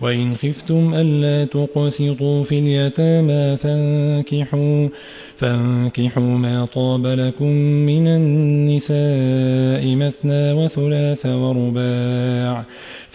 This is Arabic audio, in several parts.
وإن خفتم ألا تقسطوا في اليتامى فانكحوا, فانكحوا ما طاب لكم من النساء مثنى وثلاث ورباع.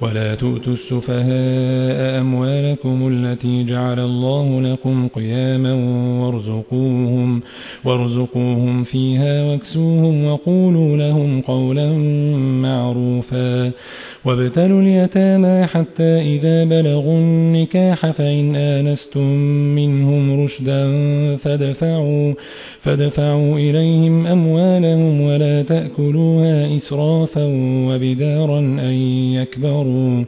ولا تؤتوا السفهاء أموالكم التي جعل الله لكم قياما وارزقوهم, وارزقوهم فيها واكسوهم وقولوا لهم قولا معروفا. وابتلوا اليتامى حتى إذا بلغوا النكاح فإن آنستم منهم رشدا فدفعوا, فدفعوا إليهم أموالهم ولا تأكلوها إسرافا وبدارا أن يكبروا.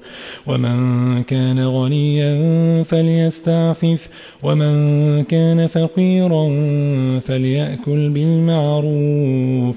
ومن كان غنيا فليستعفف ومن كان فقيرا فليأكل بالمعروف.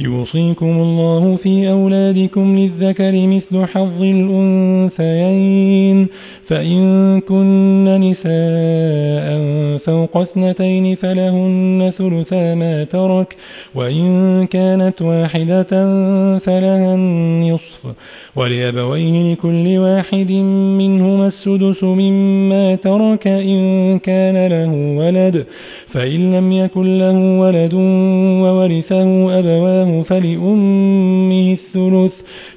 يوصيكم الله في أولادكم للذكر مثل حظ الأنثيين. فإن كن نساء فوق اثنتين فلهن ثلثا ما ترك وإن كانت واحدة فلها النصف. ولأبويه لكل واحد منهما السدس مما ترك إن كان له ولد. فإن لم يكن له ولد وورثه أبواه فلأمه الثلث.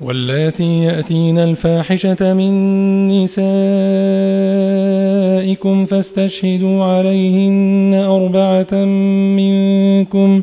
واللاتي يأتين الفاحشة من نسائكم فاستشهدوا عليهن أربعة منكم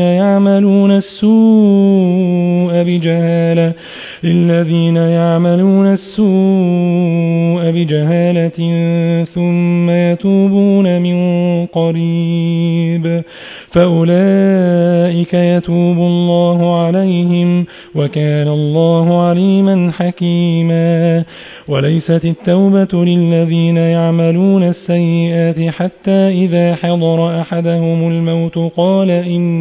يعملون السوء بجهالة للذين يعملون السوء بجهالة ثم يتوبون من قريب فأولئك يتوب الله عليهم وكان الله عليما حكيما وليست التوبة للذين يعملون السيئات حتى إذا حضر أحدهم الموت قال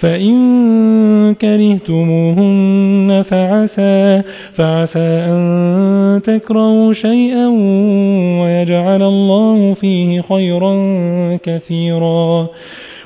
فإن كرهتموهن فعسى, فعسى أن تكرهوا شيئا ويجعل الله فيه خيرا كثيرا.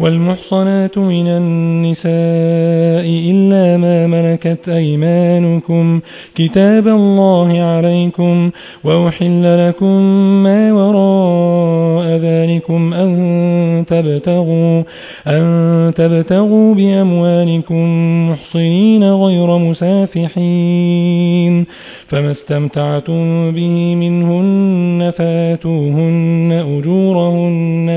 والمحصنات من النساء إلا ما ملكت أيمانكم. كتاب الله عليكم وأحل لكم ما وراء ذلكم أن تبتغوا, أن تبتغوا بأموالكم محصنين غير مسافحين. فما استمتعتم به منهن فاتوهن أجورهن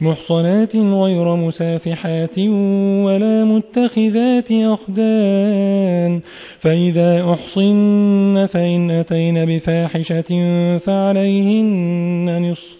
محصنات غير مسافحات ولا متخذات أخدان. فإذا أحصن فإن أتين بفاحشة فعليهن نصف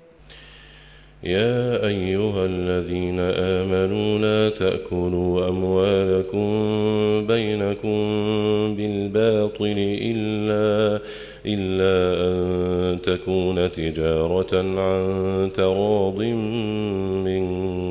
يا أيها الذين آمنوا لا تأكلوا أموالكم بينكم بالباطل إلا إلا أن تكون تجارة عن تراض منكم.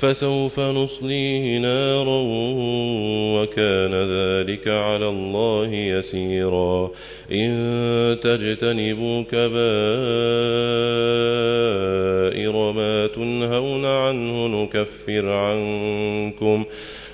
فسوف نصليه نارا وكان ذلك على الله يسيرا. إن تجتنبوا كبائر ما تنهون عنه نكفر عنكم.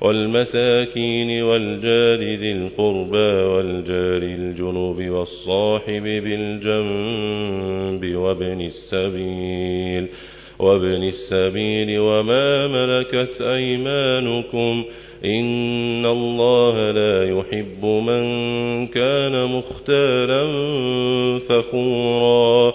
والمساكين والجار ذي القربى والجار الجنوب والصاحب بالجنب وابن السبيل وابن السبيل وما ملكت أيمانكم. إن الله لا يحب من كان مختالا فخورا.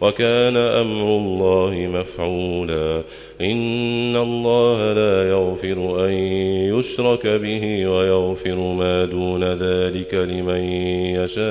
وكان أمر الله مفعولا. إن الله لا يغفر أن يشرك به ويغفر ما دون ذلك لمن يشاء.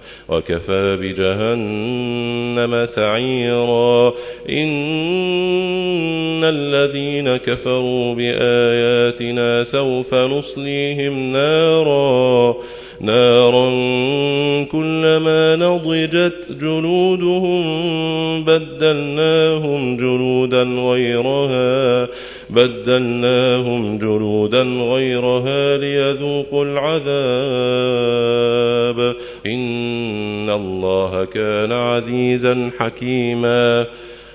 وكفى بجهنم سعيرا. إن الذين كفروا بآياتنا سوف نصليهم نارا. نارا كلما نضجت جلودهم بدلناهم جلودا غيرها بدلناهم جلودا غيرها ليذوقوا العذاب. إن الله كان عزيزا حكيما.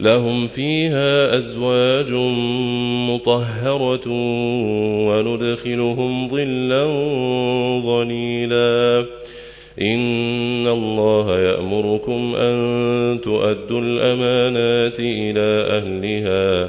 لهم فيها أزواج مطهرة وندخلهم ظلا ظليلا. إن الله يأمركم أن تؤدوا الأمانات إلى أهلها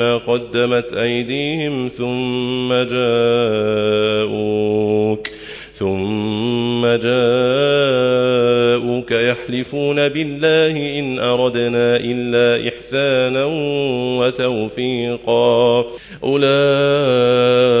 قدمت أيديهم ثم جاءوك ثم جاءوك يحلفون بالله إن أردنا إلا إحسانا وتوفيقا أولئك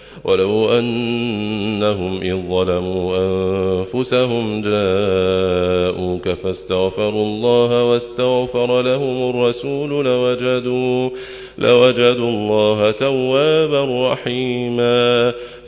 ولو أنهم إذ ظلموا أنفسهم جاءوك فاستغفروا الله واستغفر لهم الرسول لوجدوا, لوجدوا الله توابا رحيما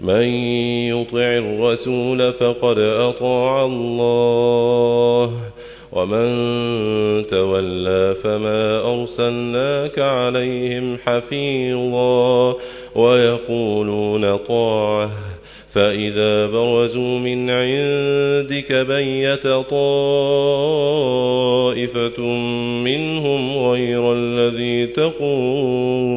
من يطع الرسول فقد أطاع الله ومن تولى فما أرسلناك عليهم حفيظا ويقولون طاعة فإذا برزوا من عندك بيت طائفة منهم غير الذي تقول.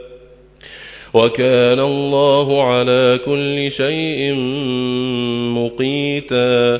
وكان الله على كل شيء مقيتا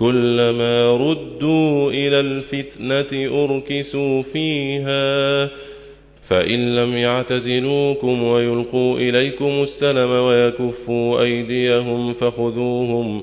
كلما ردوا إلى الفتنة أركسوا فيها فإن لم يعتزلوكم ويلقوا إليكم السلم ويكفوا أيديهم فخذوهم فخذوهم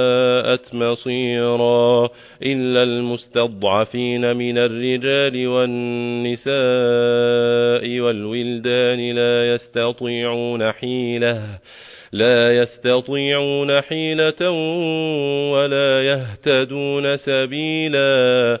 وساءت مصيرا إلا المستضعفين من الرجال والنساء والولدان لا يستطيعون حيلة لا يستطيعون حيلة ولا يهتدون سبيلا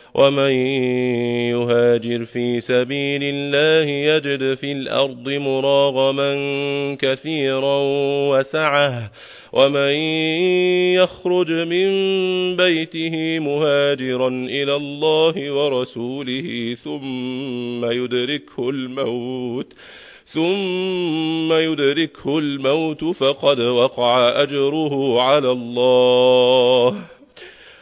ومن يهاجر في سبيل الله يجد في الأرض مراغما كثيرا وسعه ومن يخرج من بيته مهاجرا إلى الله ورسوله ثم يدركه الموت ثم يدركه الموت فقد وقع أجره على الله.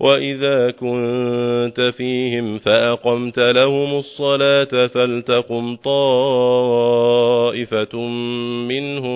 وإذا كنت فيهم فأقمت لهم الصلاة فلتقم طائفة منهم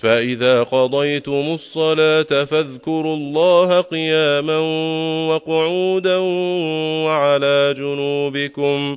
فإذا قضيتم الصلاة فاذكروا الله قياما وقعودا وعلى جنوبكم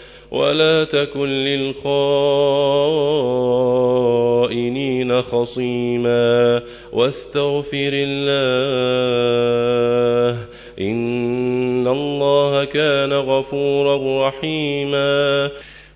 ولا تكن للخائنين خصيما واستغفر الله إن الله كان غفورا رحيما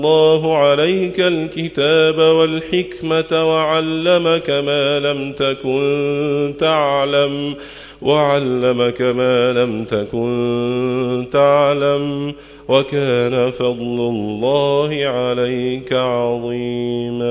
الله عليك الكتاب والحكمة وعلمك ما لم تكن تعلم وعلمك ما لم تكن تعلم وكان فضل الله عليك عظيما.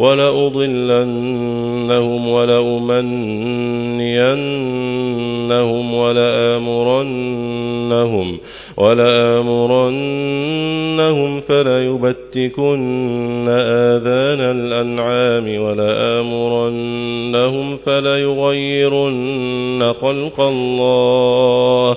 ولأضلنهم ولأمنينهم ولآمرنهم ولآمرنهم فليبتكن آذان الأنعام ولآمرنهم فليغيرن خلق الله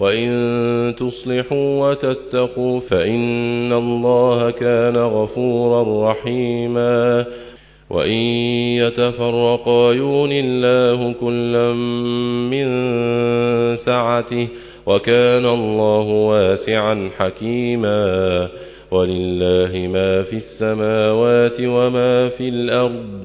وإن تصلحوا وتتقوا فإن الله كان غفورا رحيما وإن يتفرقا يون الله كلا من سعته وكان الله واسعا حكيما ولله ما في السماوات وما في الأرض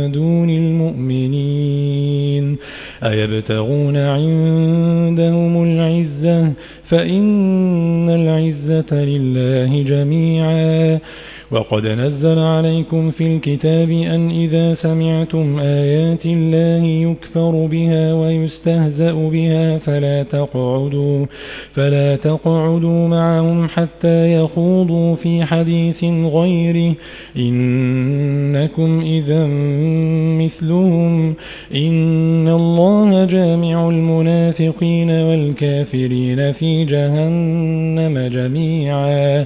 دون المؤمنين أيبتغون عندهم العزة فإن العزة لله جميعا وقد نزل عليكم في الكتاب أن إذا سمعتم آيات الله يكفر بها ويستهزأ بها فلا تقعدوا فلا تقعدوا معهم حتى يخوضوا في حديث غيره. إنكم إذا مثلهم. إن الله جامع المنافقين والكافرين في جهنم جميعا.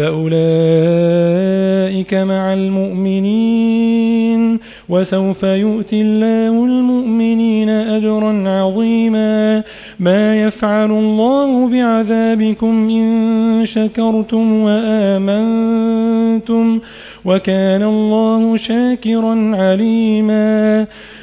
فأولئك مع المؤمنين وسوف يؤتي الله المؤمنين أجرا عظيما ما يفعل الله بعذابكم إن شكرتم وآمنتم وكان الله شاكرا عليما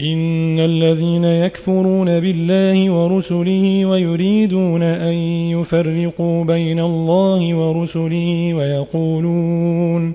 إن الذين يكفرون بالله ورسله ويريدون أن يفرقوا بين الله ورسله ويقولون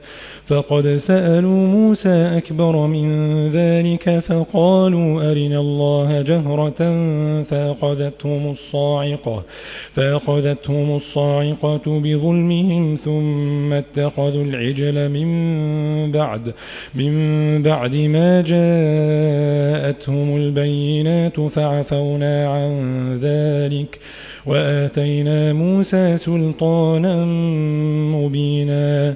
فقد سألوا موسى أكبر من ذلك فقالوا أرنا الله جهرة فأخذتهم الصاعقة فأخذتهم الصاعقة بظلمهم ثم اتخذوا العجل من بعد من بعد ما جاءتهم البينات فعفونا عن ذلك وآتينا موسى سلطانا مبينا.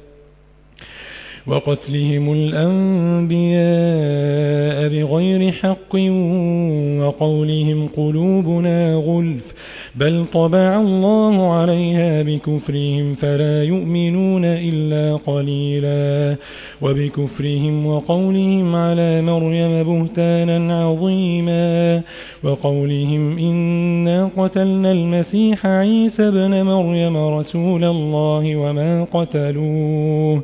وقتلهم الأنبياء بغير حق وقولهم قلوبنا غلف بل طبع الله عليها بكفرهم فلا يؤمنون إلا قليلا. وبكفرهم وقولهم على مريم بهتانا عظيما. وقولهم إنا قتلنا المسيح عيسى بن مريم رسول الله وما قتلوه.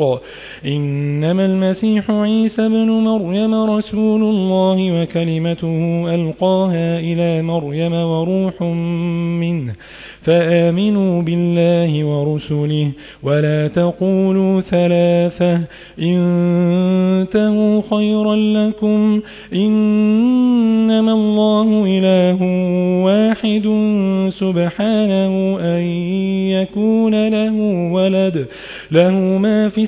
الحق. إنما المسيح عيسى بن مريم رسول الله وكلمته ألقاها إلى مريم وروح منه. فآمنوا بالله ورسله ولا تقولوا ثلاثة. انتهوا خيرا لكم. إنما الله إله واحد سبحانه أن يكون له ولد. له ما في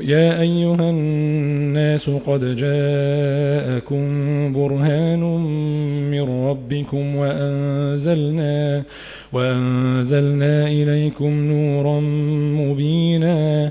يا أيها الناس قد جاءكم برهان من ربكم وأنزلنا وأنزلنا إليكم نورا مبينا